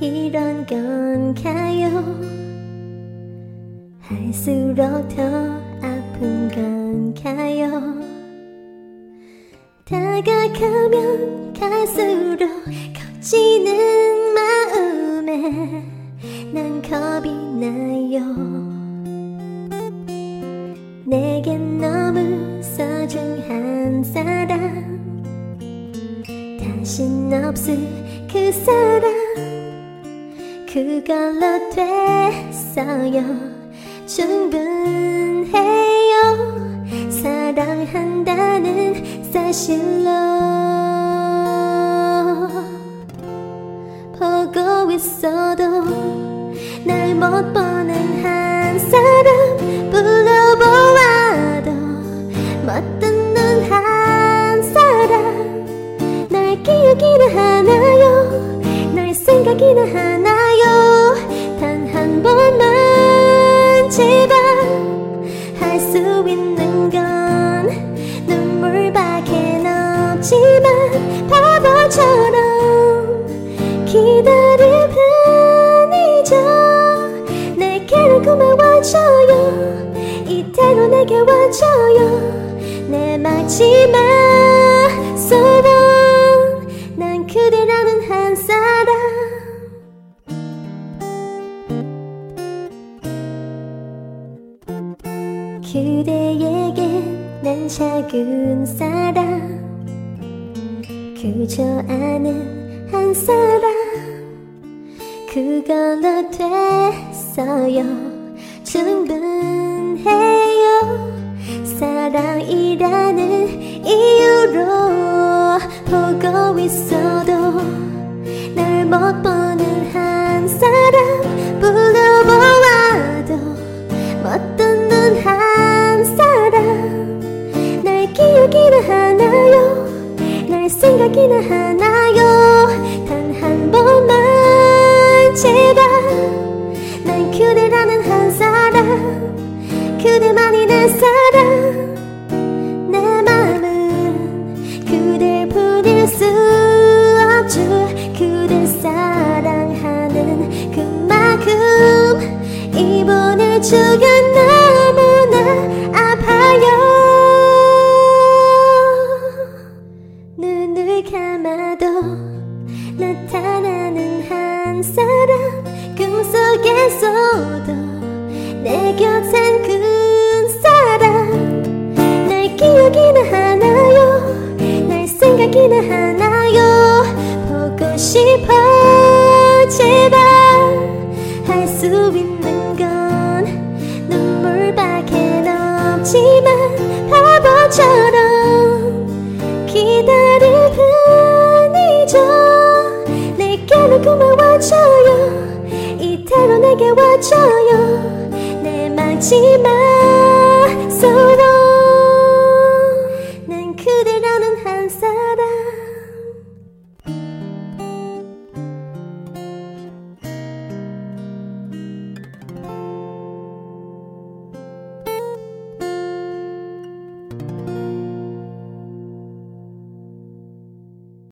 이런 건가요. 할수록 더 아픈 건가요. 다가가면 갈수록 커지는 마음에 난 겁이 나요. 내겐 너무 소중한 사람. 다신 없을 그 사람 그걸로 됐어요. 충분해요. 사랑한다는 사실로. 보고 있어도 날 못 보는 한 사람 불러보 할 수 있는 건 눈물밖에 없지만 바보처럼 기다릴 뿐이죠 내게로 고마워져요. 이대로 내게 와줘요. 내 마지막 소원. 난 그대라는 한 사람 그대에게 난 작은 사람. 그저 아는 한 사람. 그걸로 됐어요? 충분해요? 사랑이라는 이유로 보고 있어도 날 못 보 날 생각이나 하나요? 단 한 번만 제발. 난 그대라는 한 사람 그대만이 내 사랑 내 맘은 그댈 뿐일 수 없죠. 그댈 사랑하는 그만큼 이번에 너무나 나타나는 한 사람 꿈속에서도 내 곁엔 그 사람. 날 기억이나 하나요? 날 생각이나 하나요? 보고 싶어 제발 내게 와줘요. 내 마지막 소원